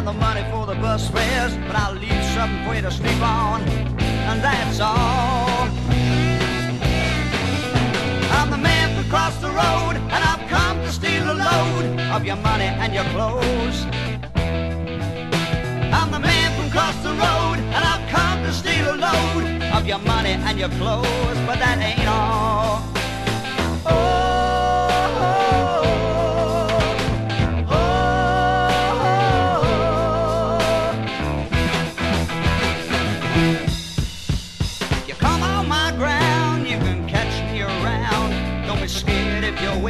the money for the bus fares, but I'll leave something for you to sleep on, and that's all. I'm the man from across the road, and I've come to steal a load of your money and your clothes. I'm the man from across the road, and I've come to steal a load of your money and your clothes, but that ain't all.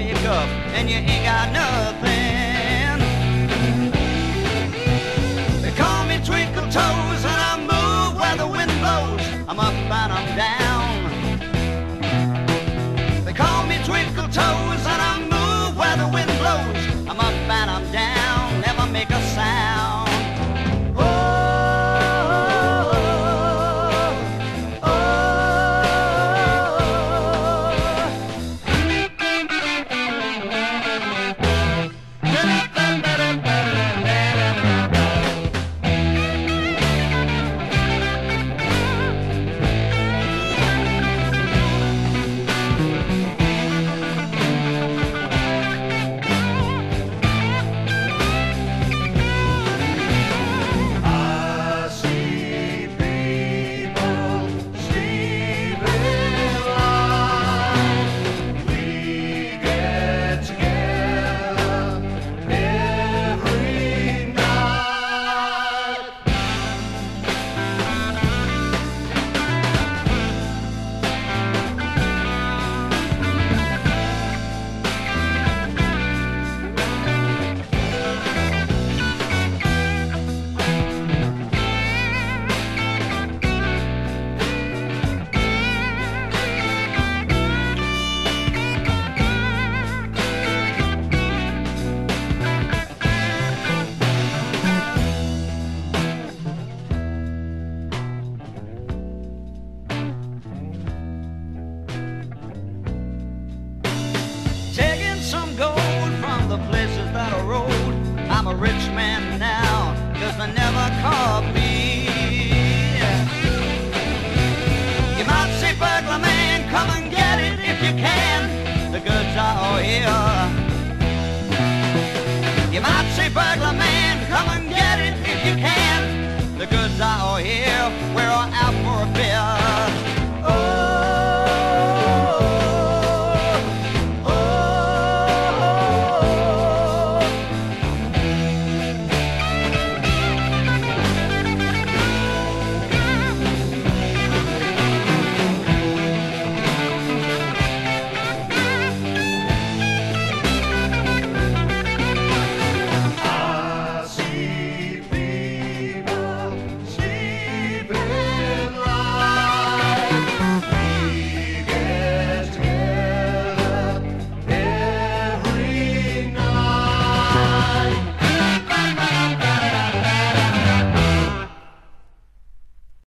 Wake up and you ain't got nothing. They call me Twinkle Toes and I move where the wind blows. I'm up and I'm down. They call me Twinkle Toes